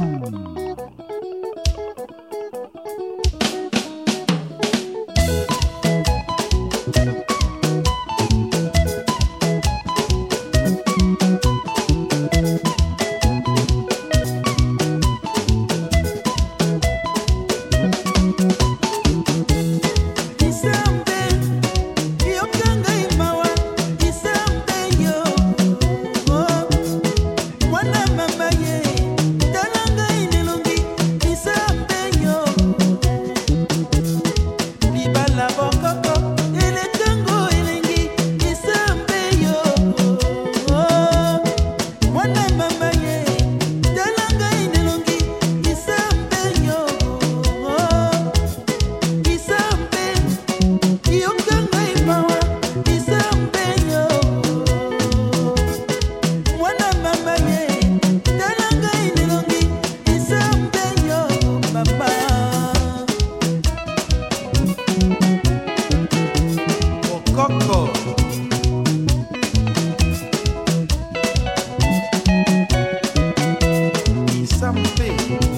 음. something.